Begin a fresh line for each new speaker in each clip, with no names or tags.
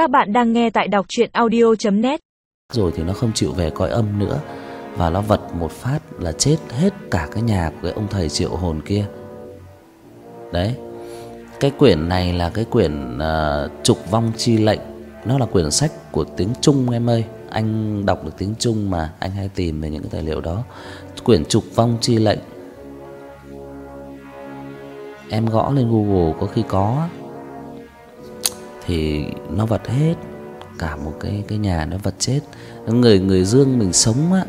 Các bạn đang nghe tại đọc chuyện audio.net
Rồi thì nó không chịu về coi âm nữa Và nó vật một phát là chết hết cả cái nhà của cái ông thầy triệu hồn kia. Đấy Cái quyển này là cái quyển uh, Trục Vong Chi Lệnh. Nó là quyển sách của tiếng Trung em ơi. Anh đọc được tiếng Trung mà Anh hay tìm về những cái tài liệu đó. Quyển Trục Vong Chi Lệnh. Em gõ lên Google có khi có thì nó vật hết cả một cái cái nhà nó vật chết. Người người dương mình sống á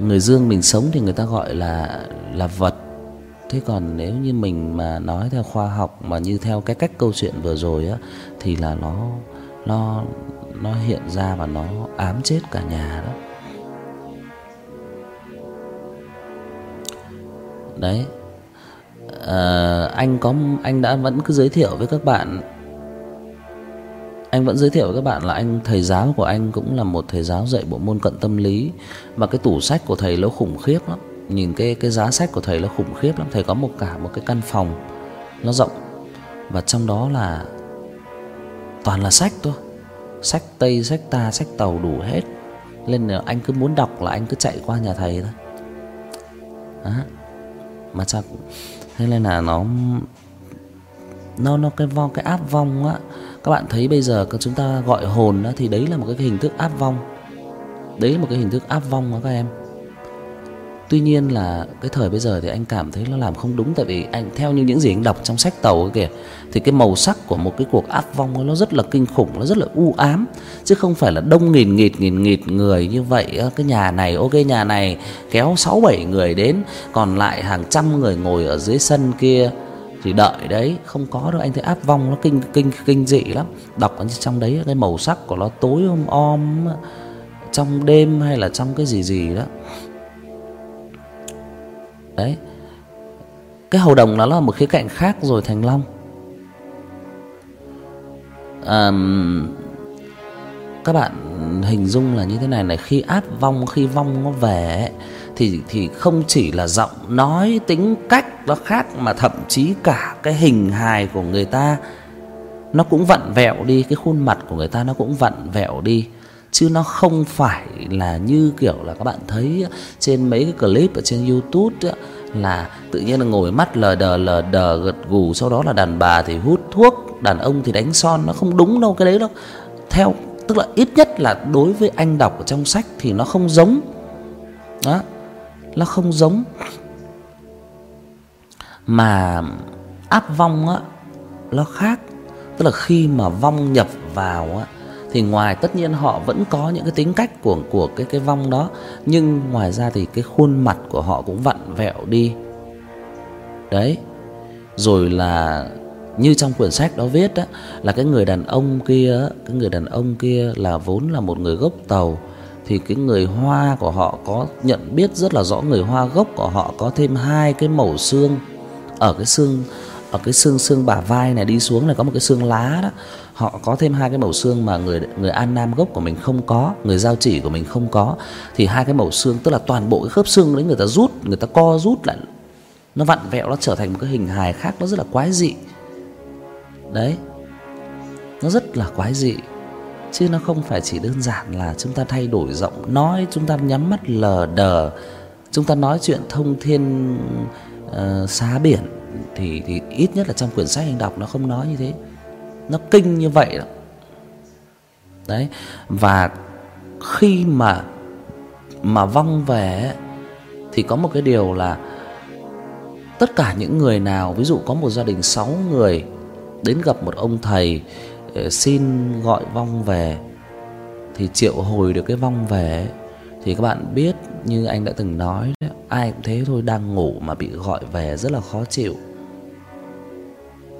người dương mình sống thì người ta gọi là là vật. Thế còn nếu như mình mà nói theo khoa học mà như theo cái cách câu chuyện vừa rồi á thì là nó nó nó hiện ra và nó ám chết cả nhà đó. Đấy. À, anh có anh đã vẫn cứ giới thiệu với các bạn anh vẫn giới thiệu với các bạn là anh thầy giáo của anh cũng là một thầy giáo dạy bộ môn cận tâm lý và cái tủ sách của thầy nó khủng khiếp lắm. Nhìn cái cái giá sách của thầy nó khủng khiếp lắm. Thầy có một cả một cái căn phòng nó rộng và trong đó là toàn là sách thôi. Sách Tây, sách Ta, sách Tàu đủ hết. Nên là anh cứ muốn đọc là anh cứ chạy qua nhà thầy thôi. Đó. Mà chắc thế nên là nó nó nó cái vong cái áp vong á các bạn thấy bây giờ chúng ta gọi hồn đó thì đấy là một cái hình thức áp vong. Đấy là một cái hình thức áp vong đó các em. Tuy nhiên là cái thời bây giờ thì anh cảm thấy nó làm không đúng, tại vì anh, theo như những gì anh đọc trong sách tàu kìa, thì cái màu sắc của một cái cuộc áp vong nó rất là kinh khủng, nó rất là u ám. Chứ không phải là đông nghìn, nghịt nghìn, nghịt người như vậy cái nhà này, ok, nhà này kéo sáu bảy người đến, còn lại hàng trăm người ngồi ở dưới sân kia thì đợi đấy không có đâu. Anh thấy áp vong nó kinh kinh kinh dị lắm. Đọc ở trong đấy cái màu sắc của nó tối om om trong đêm hay là trong cái gì gì đó. Đấy. Cái hầu đồng nó là một khía cạnh khác rồi thành long. À, các bạn hình dung là như thế này này khi áp vong khi vong nó về thì thì không chỉ là giọng nói tính cách nó khác mà thậm chí cả cái hình hài của người ta nó cũng vặn vẹo đi cái khuôn mặt của người ta nó cũng vặn vẹo đi. Chứ nó không phải là như kiểu là các bạn thấy trên mấy cái clip ở trên YouTube ấy, là tự nhiên là ngồi mắt lờ đờ lờ đờ gật gù sau đó là đàn bà thì hút thuốc đàn ông thì đánh son nó không đúng đâu cái đấy đâu. Theo tức là ít nhất là đối với anh đọc ở trong sách thì nó không giống. Đó, nó không giống. Mà áp vong á, nó khác. Tức là khi mà vong nhập vào á, thì ngoài tất nhiên họ vẫn có những cái tính cách của của cái cái vong đó, nhưng ngoài ra thì cái khuôn mặt của họ cũng vặn vẹo đi. Đấy. Rồi là như trong quyển sách đó viết á là cái người đàn ông kia cái người đàn ông kia là vốn là một người gốc tàu. Thì cái người Hoa của họ có nhận biết rất là rõ người Hoa gốc của họ có thêm hai cái mẩu xương. Ở cái xương ở cái xương xương bả vai này đi xuống này có một cái xương lá đó. Họ có thêm hai cái mẩu xương mà người người An Nam gốc của mình không có, người giao chỉ của mình không có. Thì hai cái mẩu xương tức là toàn bộ cái khớp xương đấy người ta rút, người ta co rút lại. Nó vặn vẹo nó trở thành một cái hình hài khác nó rất là quái dị. Đấy. Nó rất là quái dị chứ nó không phải chỉ đơn giản là chúng ta thay đổi giọng nói, chúng ta nhắm mắt lờ đờ, chúng ta nói chuyện thông thiên uh, xá biển thì thì ít nhất là trong quyển sách anh đọc nó không nói như thế. Nó kinh như vậy đó. Đấy, và khi mà mà vong về thì có một cái điều là tất cả những người nào ví dụ có một gia đình 6 người đến gặp một ông thầy ờ, xin gọi vong về thì triệu hồi được cái vong về thì các bạn biết như anh đã từng nói đấy, ai cũng thế thôi đang ngủ mà bị gọi về rất là khó chịu.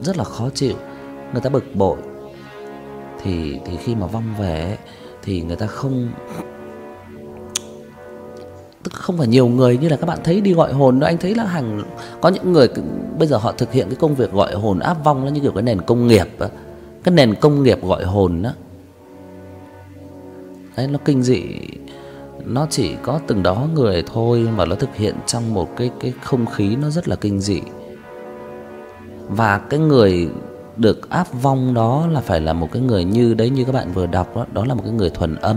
Rất là khó chịu, người ta bực bội. Thì thì khi mà vong về thì người ta không không phải nhiều người như là các bạn thấy đi gọi hồn đâu. Anh thấy là hàng có những người bây giờ họ thực hiện cái công việc gọi hồn áp vong nó như kiểu cái nền công nghiệp á. Cái nền công nghiệp gọi hồn đó đấy nó kinh dị. Nó chỉ có từng đó người thôi mà nó thực hiện trong một cái cái không khí nó rất là kinh dị. Và cái người được áp vong đó là phải là một cái người như đấy như các bạn vừa đọc đó, đó là một cái người thuần âm.